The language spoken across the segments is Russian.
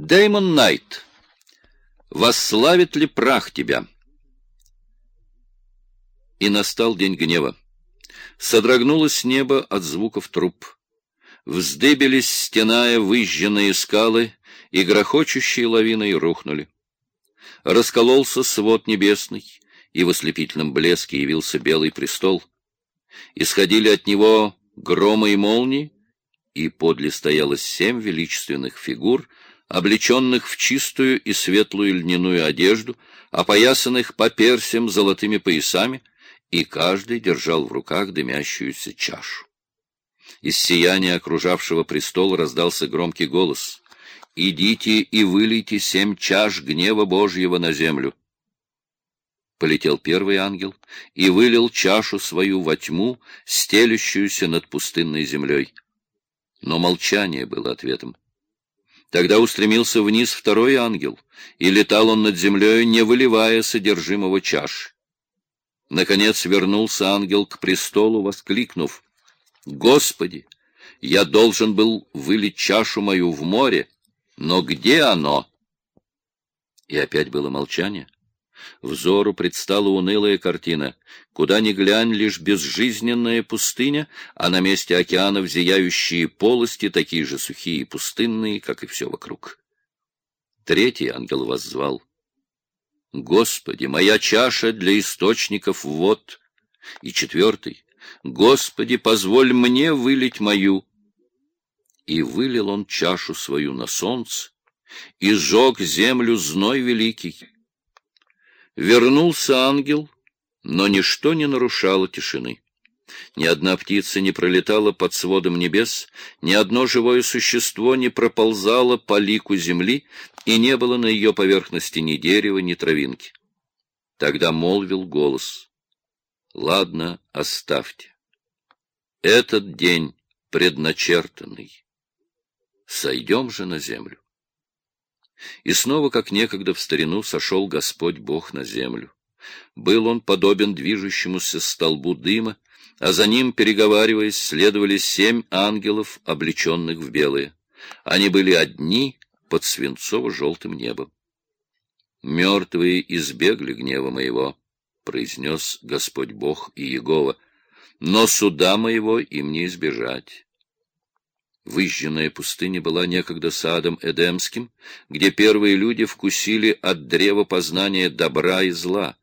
Дэймон Найт, восславит ли прах тебя? И настал день гнева. Содрогнулось небо от звуков труп. Вздыбились, стеная выжженные скалы, и грохочущие лавиной рухнули. Раскололся свод небесный, и в ослепительном блеске явился белый престол. Исходили от него громы и молнии, и подле стояло семь величественных фигур, облеченных в чистую и светлую льняную одежду, опоясанных по персям золотыми поясами, и каждый держал в руках дымящуюся чашу. Из сияния окружавшего престол раздался громкий голос. «Идите и вылейте семь чаш гнева Божьего на землю». Полетел первый ангел и вылил чашу свою во тьму, стелющуюся над пустынной землей. Но молчание было ответом. Тогда устремился вниз второй ангел, и летал он над землей, не выливая содержимого чаши. Наконец вернулся ангел к престолу, воскликнув, «Господи, я должен был вылить чашу мою в море, но где оно?» И опять было молчание. Взору предстала унылая картина. Куда ни глянь, лишь безжизненная пустыня, а на месте океанов зияющие полости, такие же сухие и пустынные, как и все вокруг. Третий ангел воззвал. Господи, моя чаша для источников вод. И четвертый. Господи, позволь мне вылить мою. И вылил он чашу свою на солнце, и сжег землю зной великий. Вернулся ангел, но ничто не нарушало тишины. Ни одна птица не пролетала под сводом небес, ни одно живое существо не проползало по лику земли, и не было на ее поверхности ни дерева, ни травинки. Тогда молвил голос. «Ладно, оставьте. Этот день предначертанный. Сойдем же на землю». И снова, как некогда в старину, сошел Господь Бог на землю. Был он подобен движущемуся столбу дыма, а за ним, переговариваясь, следовали семь ангелов, облеченных в белые. Они были одни под свинцово-желтым небом. «Мертвые избегли гнева моего», — произнес Господь Бог и Егова, — «но суда моего им не избежать». Выжженная пустыня была некогда садом Эдемским, где первые люди вкусили от древа познания добра и зла.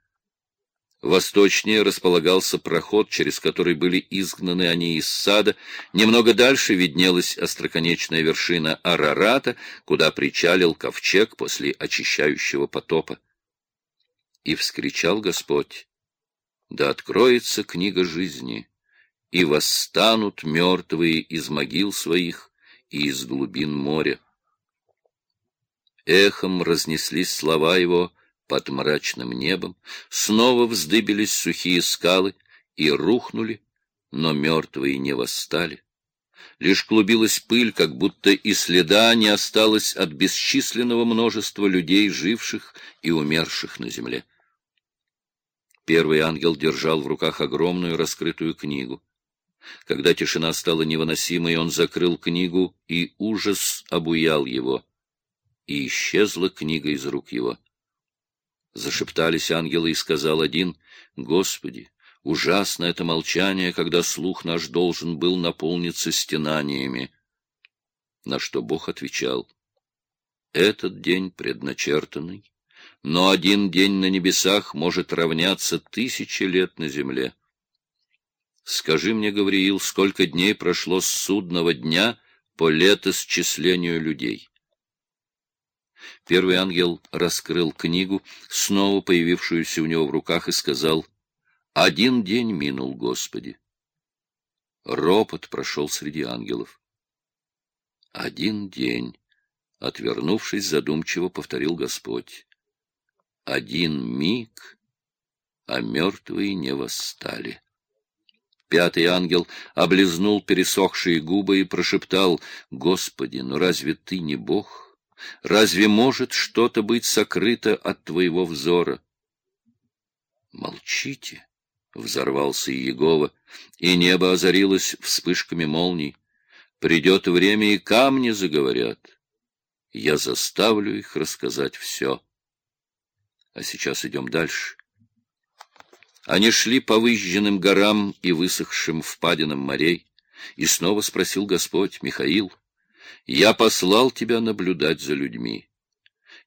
Восточнее располагался проход, через который были изгнаны они из сада. Немного дальше виднелась остроконечная вершина Арарата, куда причалил ковчег после очищающего потопа. И вскричал Господь, «Да откроется книга жизни, и восстанут мертвые из могил своих и из глубин моря». Эхом разнеслись слова его, под мрачным небом, снова вздыбились сухие скалы и рухнули, но мертвые не восстали. Лишь клубилась пыль, как будто и следа не осталось от бесчисленного множества людей, живших и умерших на земле. Первый ангел держал в руках огромную раскрытую книгу. Когда тишина стала невыносимой, он закрыл книгу, и ужас обуял его. И исчезла книга из рук его. Зашептались ангелы, и сказал один, «Господи, ужасно это молчание, когда слух наш должен был наполниться стенаниями». На что Бог отвечал, «Этот день предначертанный, но один день на небесах может равняться тысячи лет на земле. Скажи мне, Гавриил, сколько дней прошло с судного дня по летосчислению людей?» Первый ангел раскрыл книгу, снова появившуюся у него в руках, и сказал, «Один день минул, Господи». Ропот прошел среди ангелов. «Один день», — отвернувшись задумчиво, повторил Господь. «Один миг, а мертвые не восстали». Пятый ангел облизнул пересохшие губы и прошептал, «Господи, ну разве ты не Бог?» Разве может что-то быть сокрыто от твоего взора? Молчите, — взорвался Иегова, и небо озарилось вспышками молний. Придет время, и камни заговорят. я заставлю их рассказать все. А сейчас идем дальше. Они шли по выжженным горам и высохшим впадинам морей, и снова спросил Господь, Михаил, «Я послал тебя наблюдать за людьми.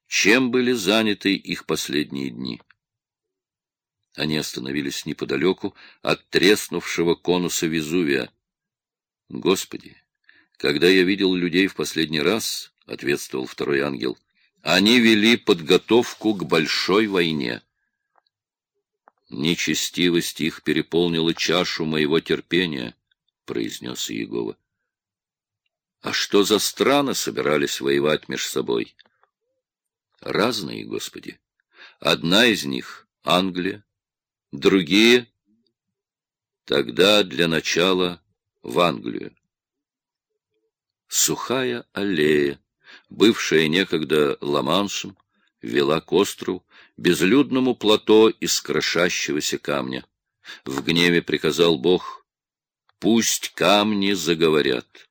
Чем были заняты их последние дни?» Они остановились неподалеку от треснувшего конуса Везувия. «Господи, когда я видел людей в последний раз, — ответствовал второй ангел, — они вели подготовку к большой войне». Нечестивость их переполнила чашу моего терпения, — произнес Иегова. А что за страны собирались воевать между собой? Разные, Господи. Одна из них — Англия, другие — тогда для начала в Англию. Сухая аллея, бывшая некогда Ла-Маншем, вела к острову, безлюдному плато из крошащегося камня. В гневе приказал Бог, пусть камни заговорят.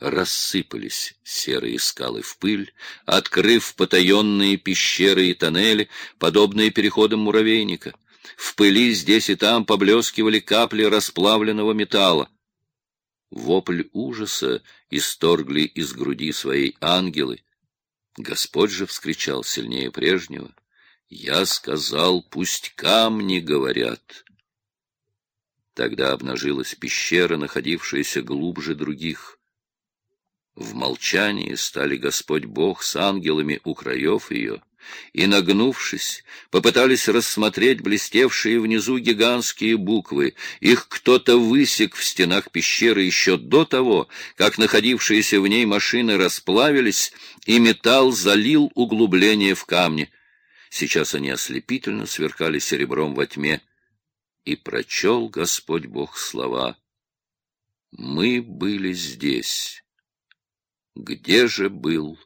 Рассыпались серые скалы в пыль, открыв потаенные пещеры и тоннели, подобные переходам муравейника. В пыли здесь и там поблескивали капли расплавленного металла. Вопль ужаса исторгли из груди своей ангелы, Господь же вскричал сильнее прежнего. «Я сказал, пусть камни говорят». Тогда обнажилась пещера, находившаяся глубже других. В молчании стали Господь Бог с ангелами у краев ее — и, нагнувшись, попытались рассмотреть блестевшие внизу гигантские буквы. Их кто-то высек в стенах пещеры еще до того, как находившиеся в ней машины расплавились, и металл залил углубление в камне. Сейчас они ослепительно сверкали серебром во тьме. И прочел Господь Бог слова. «Мы были здесь. Где же был